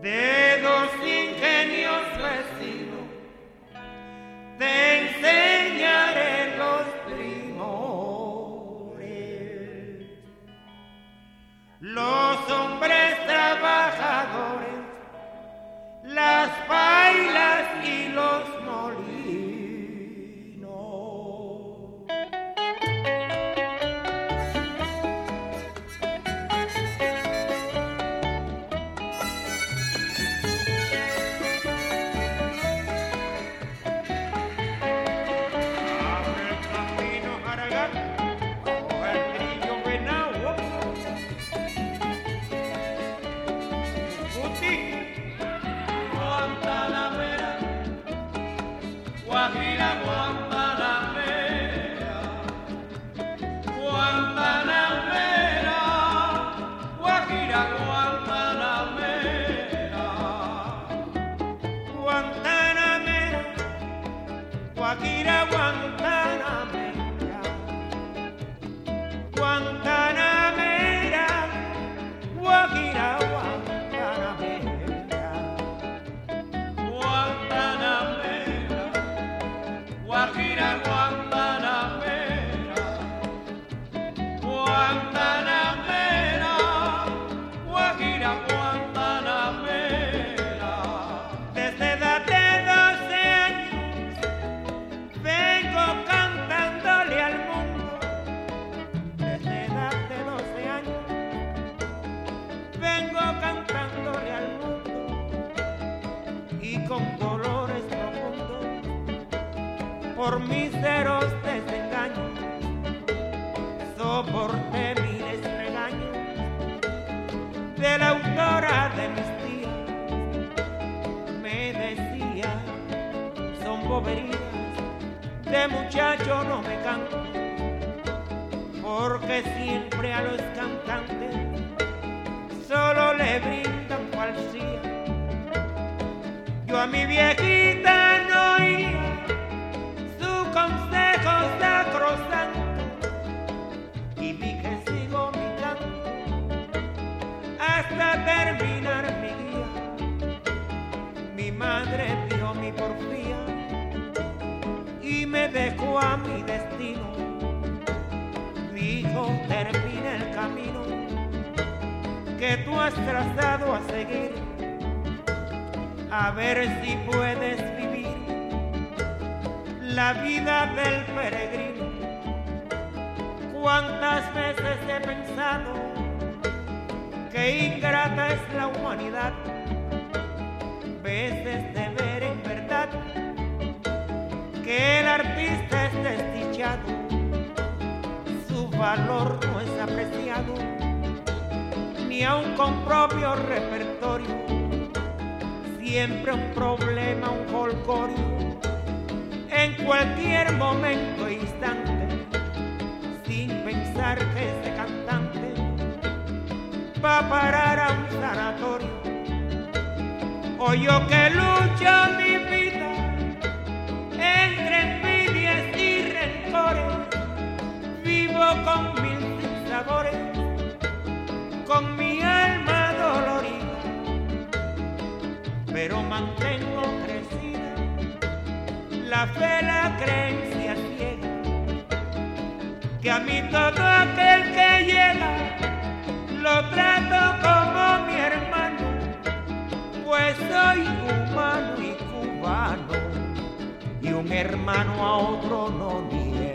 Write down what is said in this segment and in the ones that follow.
There Guantanamera, Ouhira, Guantanamera, Guantanamera, Ouahira, Guantaname, Guantana Bea, por miseros desengaños, soporté miles regaños de la autora de mis tías. Me decía, son boberías, de muchacho no me canto, porque siempre a los cantantes solo le brindan falsía. Yo a mi viejita madre dio mi porfía y me dejó a mi destino. Dijo, termina el camino que tú has trazado a seguir, a ver si puedes vivir la vida del peregrino. Cuántas veces he pensado que ingrata es la humanidad veces de ver en verdad que el artista es desdichado, su valor no es apreciado, ni aun con propio repertorio, siempre un problema, un holgorio, en cualquier momento e instante, sin pensar que ese cantante va a parar a un sanatorio o yo que lucho mi vida entre envidias y rencores, vivo con mil sabores, con mi alma dolorida, pero mantengo crecida la fe, la creencia ciega, que a mí todo un hermano a otro no niega.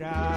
llorar.